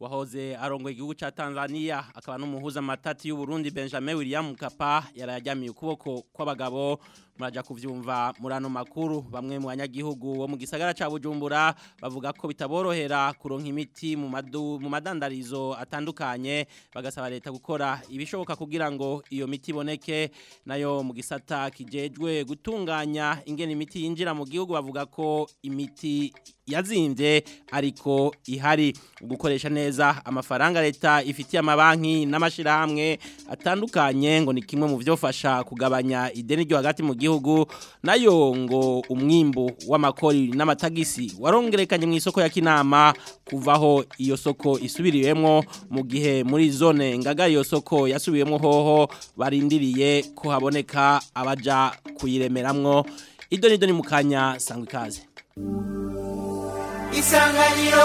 wahoze arongoye igihugu cya Tanzania akaba n'umuhuza matati y'Uburundi Benjamin William Mkapa yarayajyamiye ukuboko kw'abagabo muraja kuvyumva murano makuru bamwe mu banyagihugu bo mu gisagara ca Bujumbura bavuga ko bitaborohera kuronka imiti mu madu mu madandarizo atandukanye bagasaba leta gukora ibishoboka kugira ngo iyo miti iboneke nayo mu gisata kijejwe gutunganya ingene imiti yinjira mu gihugu bavuga ko imiti yazimvye ariko ihari ugukoresha neza neza amafaranga leta ifitiye amabanki n'amashyirahamwe atandukanye ngo ni kimwe mu byofasha kugabanya ideni ryo hagati mu gihugu nayo ngo umwimbo w'amakori n'amatagisi warongerekanye mu isoko ya kinama kuvaho iyo soko isubiriwemo mu gihe muri zone ngagari iyo soko yasubiwemo hoho barindiriye ko haboneka abaja kuyiremeramwo idoni doni mukanya sangwa ikaze isanganiro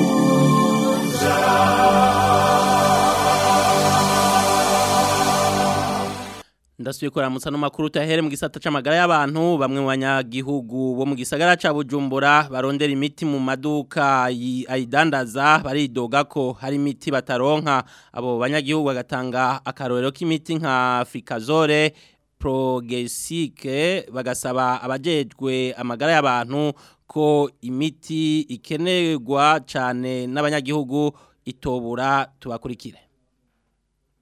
iradiyiduhuza ndasubiye kuramutsa no makuru mu gisata c'amagara y'abantu bamwe mu banyagihugu bo mu gisagara cya Bujumbura barondera imiti mu maduka ayidandaza baridoga ko hari imiti bataronka abo banyagihugu bagatanga akarorero k'imiti nka Afrikazole porogesique bagasaba abajejwe amagara y'abantu ko imiti ikenegwa cyane n'abanyagihugu itobura tubakurikire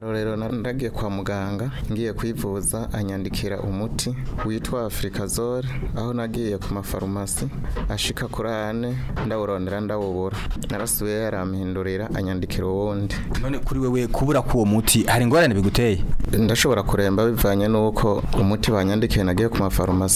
rero naragiye kwa muganga ngiye kwivuza anyandikira umuti witwa afurikazore aho nagiye ku mafarumasi ashika kuri ane ndawurondera ndawubura narasubiye yarampindurira anyandikira uwundi none kuri wewe kubura k'uwo muti hari ingorane biguteye ndashobora kuremba bivanye n'uko umuti banyandikiye nagiye ku mafarumasi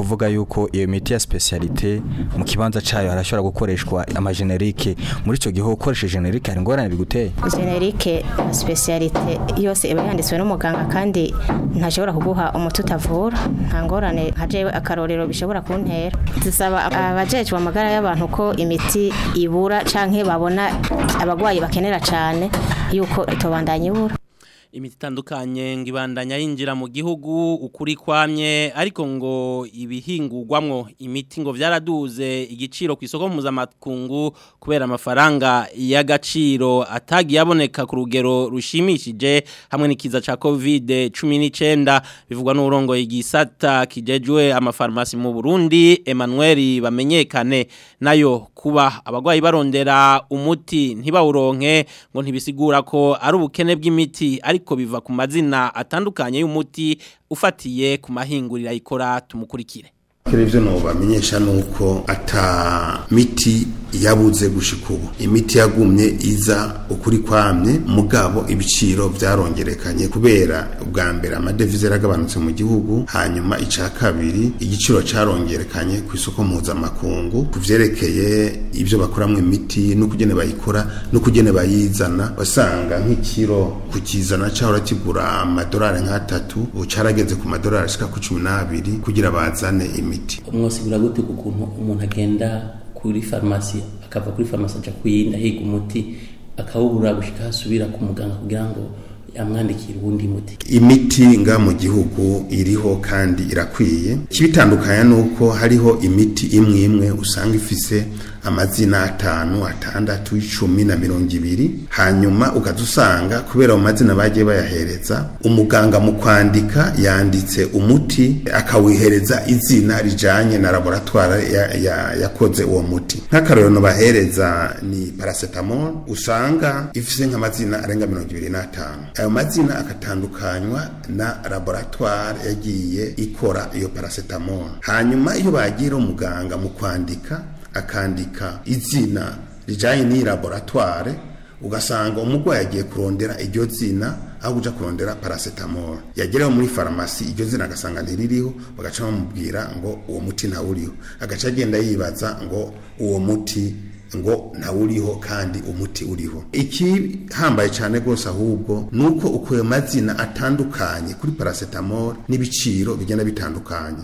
kuvuga yuko iyo miti ya specialite mu kibanza cyayo harashobora gukoreshwa amagenerike muri icyo gihe ukoresheje generike hari ingorane biguteye generike specialite yose iba yanditswe n'umuganga kandi ntashobora kuguha umuti utavura nta ngorane nka akarorero bishobora kuntera zisaba abajejwe amagara y'abantu ko imiti ibura canke babona abagwayi bakenera cyane yuko itobandanya ibura imiti itandukanye ngo yinjira mu gihugu ukuri kwamye ariko ngo ibihingurwamo imiti ngo byaraduze igiciro ku isoko mpuzamakungu kubera amafaranga y'agaciro atagi yaboneka ku rugero rushimishije hamwe n'ikiza cya covid cumi n'icyenda bivugwa n'urongo igisata kijejwe amafarumasi mu burundi Emmanuel bamenyekane nayo kuba abagwayi barondera umuti ntibawuronke ngo ntibisigura ko ari ubukene bw'imiti ari ariko biva ku mazina atandukanye y'umuti ufatiye ku mahinguriro ayikora tumukurikire ibyo ntubamenyesha ni uko ata miti yabuze gushika imiti yagumye iza ukuri kwamye mugabo ibiciro byarongerekanye kubera ubwa mbere amadevize yaragabanutse mu gihugu hanyuma icya kabiri igiciro cyarongerekanye ku isoko mpuzamakungu ku byerekeye ibyo bakoramo imiti n'ukugene bayikora n'ukugene bayizana wasanga nk'ikiro kukizana cyahora kigura amadolari nk'atatu ubu cyarageze ku madolari ashika ku cumi n'abiri kugira bazane imiti imiti umwosibura gute ukuntu umuntu agenda kuri farumasi akava kuri farumasi ajya ku yindi ahiga umuti akawubura gushyika hasubira ku muganga kugira ngo amwandikira uwundi muti imiti nga mu gihugu iriho kandi irakwiye kibitandukanya nuko hariho imiti imwe imwe usanga ifise amazina atanu atandatu icumi na mirongo ibiri hanyuma ukazusanga kubera ayo mazina bagiye bayahereza umuganga mu kwandika yanditse umuti akawihereza izina rijyanye na laboratwari yakoze ya, ya uwo muti nk'akarorero bahereza ni paracetamol usanga ifise nk'amazina arenga mirongo ibiri n'atanu ayo mazina agatandukanywa na laboratware yagiye ikora iyo paracetamol hanyuma iyo bagira umuganga mu kwandika akandika izina rijyanye n'iyi laboratware ugasanga umurwayi agiye kurondera iryo zina aho guca kurondera paracetamol yagerayo muri farumasi iryo zina agasanga ntiririho bagaca bamubwira ngo uwo muti ntawuriho agaca agenda yibaza ngo uwo muti ngo na uriho kandi umuti uriho hambaye cyane rwose ahubwo ni uko uko ayo mazina atandukanye kuri paracetamol n'ibiciro bigenda bitandukanye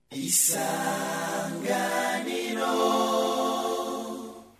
isa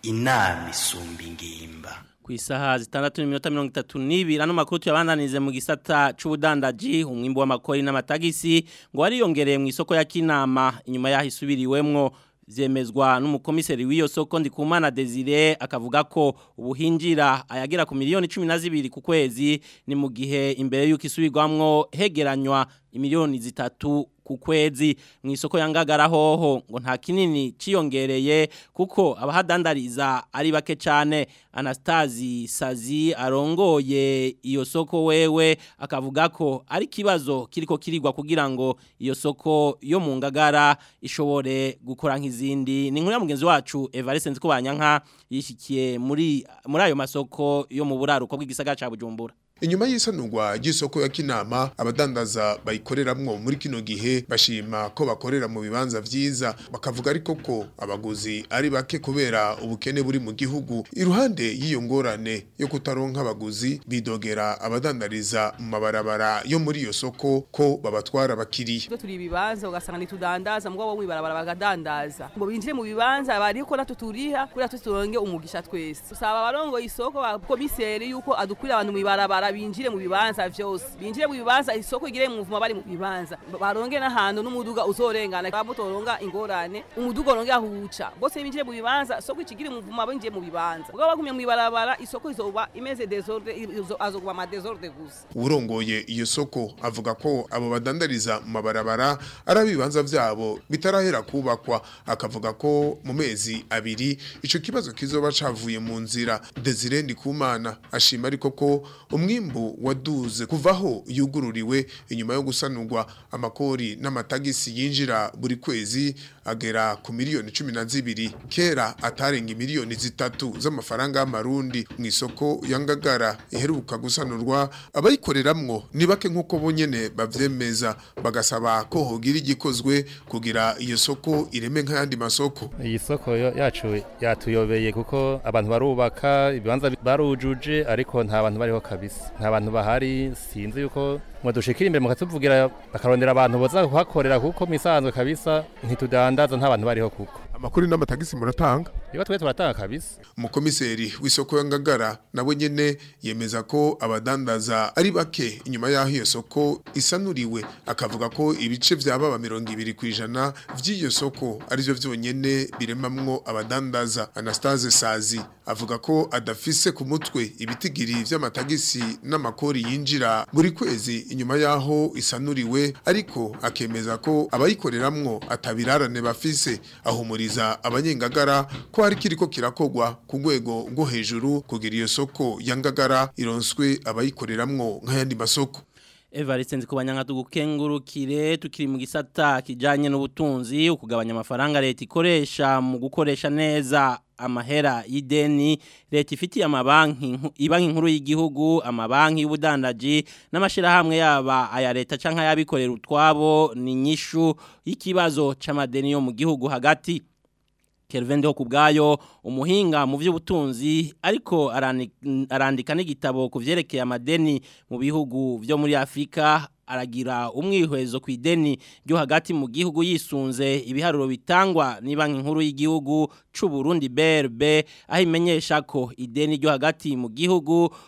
inama isumba ingimba ku isaha zitandatu n'iminota mirongo itatu n'ibiri ano makuru tuyabandanize mu gisata cy'ubudandaji wa w'amakori n'amatagisi ngo wariyongereye mu isoko ya kinama inyuma yaho isubiriwemwo byemezwa n'umukomiseri w'iyo soko ndikumana desire akavuga ko ubuhinjira ayagera ku miliyoni cumi na zibiri ku kwezi ni mu gihe imbere y'uko isubirwamwo hegeranywa imiliyoni zitatu ku kwezi mu isoko ya hoho ngo nta kinini ciyongereye kuko abahadandariza ari bake cyane anastasi sazi arongoye iyo soko wewe akavuga ko ari ikibazo kiriko kirigwa kugira ngo iyo soko yo mu ngagara ishobore gukora nk'izindi ni nkuru ya mugenzi wacu evariste nzi ko banyanka yishyikiye muri ayo masoko yo mu buraruko bw'igisagara cya bujumbura inyuma y'isanurwa ry'isoko ya kinama abadandaza bayikoreramwo muri kino gihe bashima ko bakorera mu bibanza vyiza bakavuga ariko ko abaguzi ari bake kubera ubukene buri mu gihugu iruhande y'iyo ngorane yo kutaronka abaguzi bidogera abadandariza mu mabarabara yo muri iyo soko ko babatwara abakiriya turi ibibanza ugasanga nitudandaza mugabo wowe barabara bagadandaza ngo binjire mu bibanza bariko natuturiha kugira tuturonge umugisha twese usaba abarongo isoko ba komiseri yuko adukwira abantu mu ibarabara binjire mu bibanza byose binjire mu bibanza isoko igire mu mvuma bari mu bibanza baronge n'ahantu n'umuduga uzorengana bamutoronga ingorane umuduga ronge ahuca bose binjire mu bibanza isoko ikigire mu mvuma binjire mu bibanza ubwo bagumye mu ibarabara isoko izoba imeze desordre azokuba ma desordre gusa urongoye iyo soko avuga ko abo badandariza mu mabarabara ari abibanza byabo bitarahera kubakwa akavuga ko mu mezi abiri icyo kibazo kizoba cavuye mu nzira Desire Ndikumana ashima ariko ko umwe umwimbu waduze kuvaho yugururiwe inyuma yo gusanurwa amakori n'amatagisi yinjira buri kwezi agera ku miliyoni cumi na zibiri kera atarenga miliyoni zitatu z'amafaranga y'amarundi mu isoko yangagara iheruka gusanurwa abayikoreramwo ni bake nk'uko bonyene bavyemeza bagasaba ko hogira igikozwe kugira iyo soko ireme nk'ayandi masoko iyi soko yacu yatuyobeye kuko abantu barubaka ibibanza barujuje ariko nta bantu bariho kabisa nta bantu bahari sinzi yuko mwadushikira imbere mukatuvugira bakarondera abantu boza kuhakorera kuko misanzwe kabisa ntitudandaza nta bantu bariho kuko amakuru n'amatagisi muratanga niba twe turatanga kabisa umukomiseri w'isoko ya ngagara nabo nyene yemeza ko abadandaza ari bake inyuma yaho iyo soko isanuriwe akavuga ko ibice byaba ba mirongo ibiri ku ijana by'iyo soko ari byo byonyene biremamwo abadandaza Anastase Sazi avuga ko adafise ku mutwe ibitigiri by'amatagisi n'amakori yinjira buri kwezi inyuma yaho isanuriwe ariko akemeza ko abayikoreramo atabirarane bafise ahumuriza gushikiriza abanyengagara ko hari kiriko kirakogwa ku rwego rwo hejuru kugira iyo soko yangagara ngagara ironswe abayikoreramwo nk'ayandi masoko Evariste ndikubanyanga tugukengurukire tukiri mu gisata kijanye n'ubutunzi ukugabanya amafaranga leta ikoresha mu gukoresha neza amahera y'ideni leta ifitiye amabanki ibanki nkuru y'igihugu amabanki y'ubudandaji n'amashirahamwe yaba aya leta cyangwa yabikorera utwabo ni nyishu y'ikibazo c'amadeni yo mu gihugu hagati Kelvin ho umuhinga mu by'ubutunzi ariko arandika n'igitabo ku amadeni mu bihugu byo muri Afrika aragira umwihwezo ku ideni ryo hagati mu gihugu yisunze ibiharuro bitangwa ni banki nkuru y'igihugu cy'u Burundi BRB aho ko ideni ryo hagati mu gihugu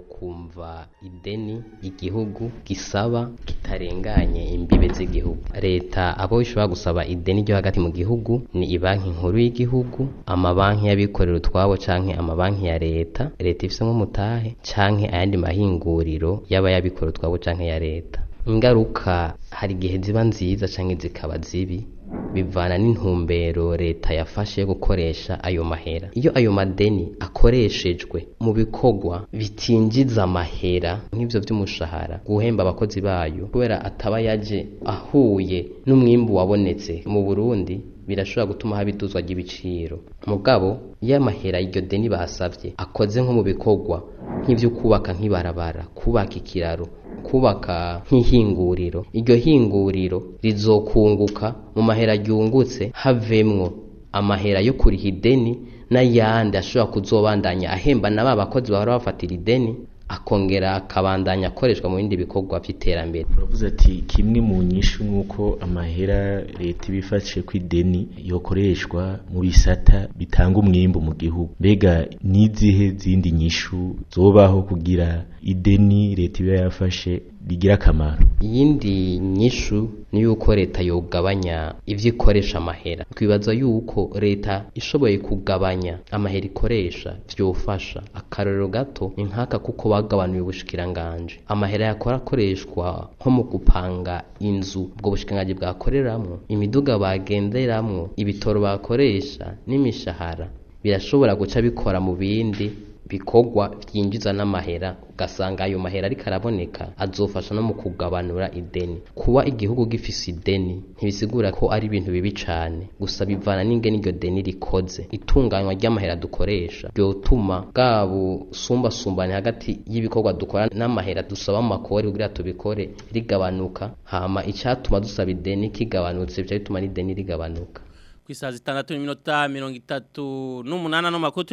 kumva ideni igihugu gisaba kitarenganye imbibe z'igihugu leta abo ishobora gusaba ideni ryo hagati mu gihugu ni ibanki nkuru y'igihugu amabanki y'abikorera utwabo canke amabanki ya leta leta ifise nk'umutahe canke ayandi mahinguriro yaba y'abikorera utwabo canke ya leta ingaruka hari igihe ziba nziza canke zikaba zibi bivana n'intumbero leta yafashe yo gukoresha ayo mahera iyo ayo madeni akoreshejwe mu bikorwa bitinjiza amahera nk'ibyo by'umushahara guhemba abakozi bayo kubera ataba yaje ahuye n'umwimbu wabonetse mu burundi birashobora gutuma haba iduzwa ry'ibiciro mugabo iyo amahera y'iryo deni basabye akoze nko mu bikorwa nk'ibyo kubaka nk'ibarabara kubaka ikiraro kubaka nk'ihinguriro iryo hinguriro rizokunguka mu mahera ryungutse havemwo amahera yo kuriha ideni n'ayandi ashobora kuzobandanya ahemba na ba bakozi bahora bafatira ideni akongera akabandanya akoreshwa mu bindi bikorwa by'iterambere uravuze ati kimwe mu nyinshi nk’uko amahera leta iba ifashe ku ideni yokoreshwa mu bisata bitanga umwimbu mu gihugu mbega n'izihe zindi nyishu zobaho kugira ideni leta iba yafashe rigira akamaro iyindi nyishu ni yuko leta yogabanya ibyo ikoresha amahera twibaza yuko leta ishoboye kugabanya amahera ikoresha byofasha akarorero gato ni nk'aka kuko bagabanuye ubushikiranganje amahera yakora akoreshwa nko mu gupanga inzu ubwo bushikiranganje bwakoreramo imiduga bagenderamwo ibitoro bakoresha n'imishahara birashobora guca bikora mu bindi bikorwa byinjiza n'amahera ugasanga ayo mahera ariko araboneka azofasha no mu kugabanura ideni kuba igihugu gifise ideni ntibisigura ko ari ibintu bibi cane gusa bivana n'ingene iryo deni rikoze itunganywa ry'amahera dukoresha ryotuma bwa busumbasumbane hagati y'ibikorwa dukora n'amahera dusaba amakori kugira tubikore rigabanuka hama icyatuma dusaba ideni kigabanutse bica bituma n'ideni rigabanuka ku isaha zitandatu n'iminota mirongo itatu n'umunani ano makuru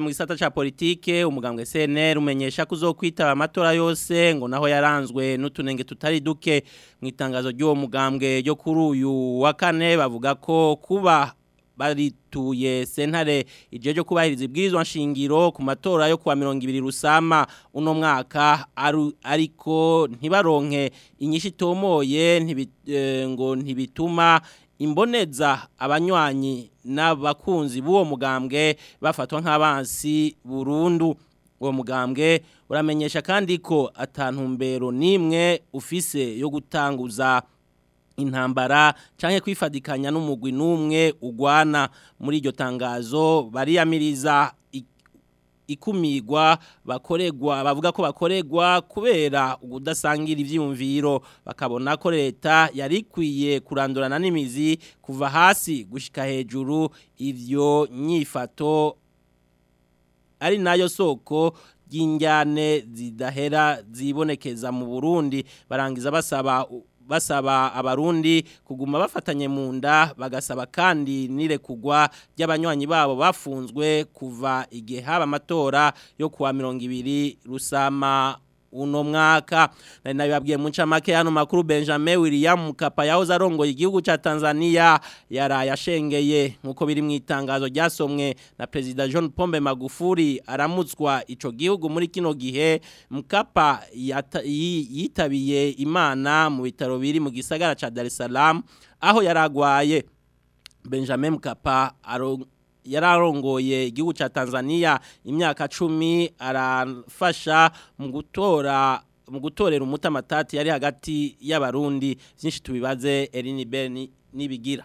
mu gisata cya politike umugambwe cnr umenyesha ko uzo kwitaba amatora yose ngo naho yaranzwe n'utunenge tutari duke mu itangazo ry'uwo mugambwe ryo kuri uyu wa kane bavuga ko kuba barituye sentare igihe cyo kubahiriza ibwirizwa nshingiro ku matora yo kuwa mirongo ibiri rusama uno mwaka ariko ntibaronke inyinshi itomoye eh, ngo ntibituma imboneza abanywanyi n'abakunzi b'uwo mugambwe bafatwa nk'abansi burundu uwo mugambwe uramenyesha kandi ko atantumbero n'imwe ufise yo gutanguza intambara canke kwifadikanya n'umugwi n'umwe ugwana muri iryo tangazo bariyamiriza ikumigwa bakoregwa bavuga ko bakoregwa kubera ugudasangira ibyiyumviro bakabona ko leta yari ikwiye kurandurana n'imizi kuva hasi gushika hejuru ibyo nyifato ari nayo soko y'injyane zidahera zibonekeza mu Burundi barangiza basaba basaba abarundi kuguma bafatanye mu nda bagasaba kandi nirekugwa ry'abanywanyi babo bafunzwe kuva igihe haba amatora yo kuwa mirongo ibiri rusama uno mwaka nari nabibabwiye mu ncamake hano makuru Benjamin William kapa yahoze arongoye igihugu ca Tanzania yaraye ashengeye nkuko biri mu itangazo ryasomwe na President John Pombe Magufuli aramutswa ico gihugu muri kino gihe Mkapa yitabiye imana mu bitaro biri mu gisagara ca Dar es Salaam aho yaragwaye Benjamin Mkapa yari arongoye igihugu cya tanzania imyaka cumi arafasha mu gutora mu gutorera umutamatati yari hagati y'abarundi byinshi tubibaze Ben nibigira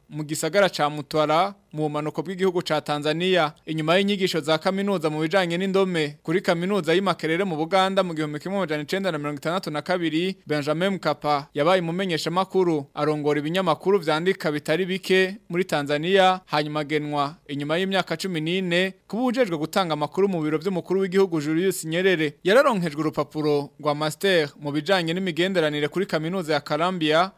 mu gisagara ca Mutwara mu bumanuko bw'igihugu ca Tanzania inyuma y'inyigisho za kaminuza mu bijanye n'indome kuri kaminuza y'Imakerere mu Buganda mu gihumbi kimwe na mirongo itandatu na kabiri Benjamin Mkapa yabaye umumenyesha makuru arongora ibinyamakuru vyandika bitari bike muri Tanzania hanyuma genwa inyuma y'imyaka 14 kubujejwe gutanga amakuru mu biro by'umukuru w'igihugu Julius Nyerere yararonkejwe urupapuro rwa master mu bijanye n'imigenderanire kuri kaminuza ya Columbia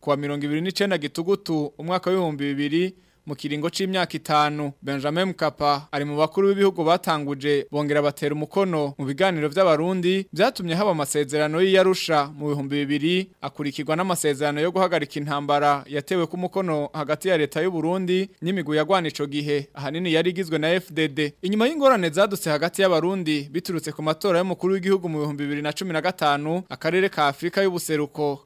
kuwa mirongo ibiri gitugutu umwaka w'ibihumbi bibiri mu kiringo c'imyaka itanu Benjamin Mkapa ari mu bakuru b'ibihugu batanguje bongera batera umukono mu biganiro by'abarundi byatumye haba amasezerano y'Arusha mu bihumbi bibiri akurikirwa n'amasezerano yo guhagarika intambara yatewe ku mukono hagati ya leta y'u Burundi n’imigu yagwana ico gihe ahanini yari igizwe na FDD inyuma y'ingorane zadutse hagati y'abarundi biturutse ku matora y'umukuru w'igihugu mu bihumbi bibiri na cumi na gatanu akarere ka Afrika y'ubuseruko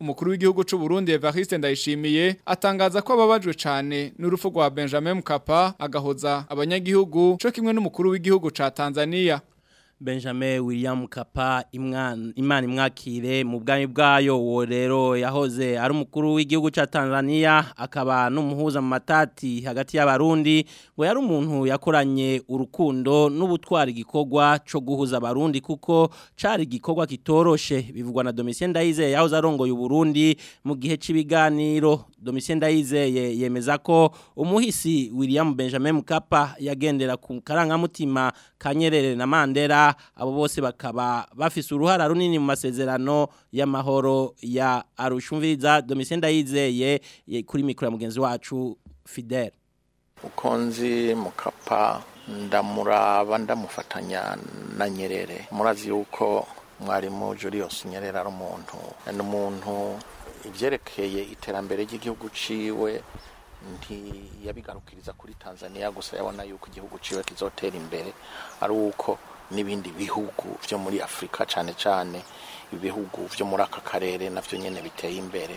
umukuru w'igihugu cy'u Burundi Evariste Ndayishimiye atangaza ko ababajwe cyane n'urufu rwa Benjamin Mkapa agahoza abanyagihugu cyo kimwe n'umukuru w'igihugu ca Tanzania benjamin william kapa imana imwakire mu bwami bwayo uwo rero yahoze ari umukuru w'igihugu cya tanzania akaba n'umuhuza mu matati hagati y'abarundi ngo yari umuntu yakoranye urukundo n’ubutwari igikorwa cyo guhuza abarundi kuko cyari igikorwa kitoroshe bivugwa na domisiyeni ndayizeye yahoze arongoye Burundi mu gihe cy'ibiganiro domisiyeni ndayizeye yemeza ko umuhisi william benjamin Mkapa yagendera ku karangamutima kanyerere na Mandela abo bose bakaba bafise uruhara runini mu masezerano y'amahoro ya arushumviriza domitien ndayizeye kuri mikoro ya mugenzi wacu Fidel Ukonzi mukapa ndamuraba ndamufatanya na nyerere murazi yuko mwarimu Julius Nyerere ari umuntu ni umuntu ibyerekeye iterambere ry'igihugu ciwe yabigarukiriza kuri Tanzania gusa yabona yuko igihugu ciwe kizotera imbere ari uko n'ibindi bihugu byo muri afurika cyane cyane ibihugu byo muri aka karere nabyo nyine biteye imbere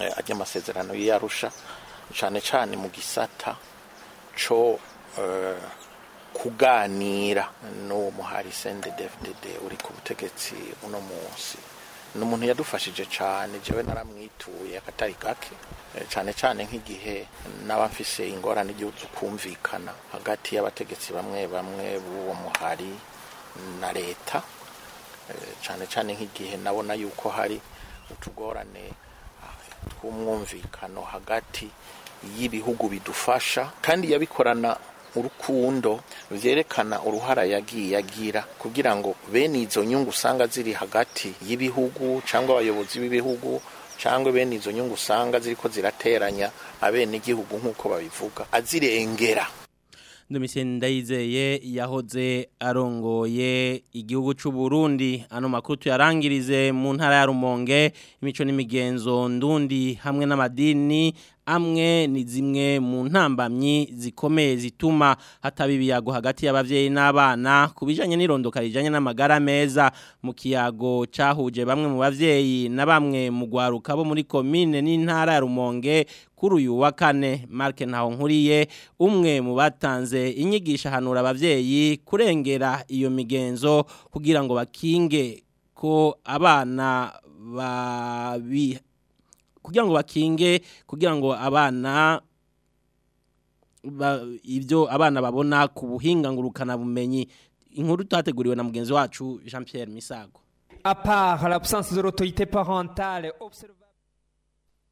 Eh, ajya amasezerano y'iyarusha cyane cyane mu gisata cyo eh, kuganira n'uwo muhari sende defudede uri ku butegetsi uno munsi ni umuntu yadufashije cyane jyewe naramwituye akatari gake eh, cyane cyane nk'igihe n'aba mfise ingorane igihugu zo kumvikana hagati y'abategetsi bamwe bamwe b'uwo muhari na leta cyane cyane nk'igihe nabona yuko hari utugorane tw'umwumvikano hagati y'ibihugu bidufasha kandi yabikorana urukundo byerekana uruhara yagiye agira kugira ngo bene izo nyungu usanga ziri hagati y'ibihugu cyangwa abayobozi b'ibihugu cyangwa bene izo nyungu usanga ziriko zirateranya abene igihugu nk'uko babivuga azirengera Ndayizeye yahoze arongoye igihugu cy'u Burundi ano makuru tuyarangirize mu ntara ya Rumonge imico n'imigenzo ndundi hamwe n'amadini amwe ni zimwe mu ntambamyi zikomeye zituma hataba ibiyago hagati y'ababyeyi n'abana kubijanye n'irondoka rijanye n'amagara meza mu kiyago cyahuje bamwe mu babyeyi na bamwe mu gwaruka bo muri komine n'intara ya rumonge kuri uyu wa kane Mark naho nkuriye umwe mu batanze inyigisha ahanura ababyeyi kurengera iyo migenzo kugira ngo bakinge ko abana babi kugira ngo bakinge kugira ngo abana ibyo abana babona ku buhinga ngurukana bumenyi inkuru twateguriwe na mugenzi wacu Jean Pierre Misago à part l'absence de l'autorité parentale observée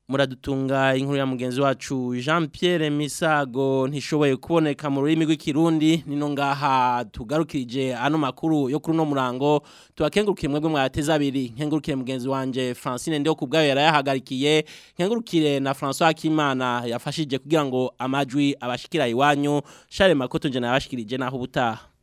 muradutunga inkuru ya mugenzi wacu jean Pierre misago ntishoboye kuboneka mu rurimi rw'ikirundi nino ngaha tugarukije ano makuru yo kuri uno murango tubakengurukiye mwebwe mwateze abiri nkengurukire mugenzi wanjye francine ndiho ku bwayo yarayahagarikiye nkengurukire na François Kimana yafashije kugira ngo amajwi abashikira iwanyu share makoto njye nayabashikirije naho ubutaha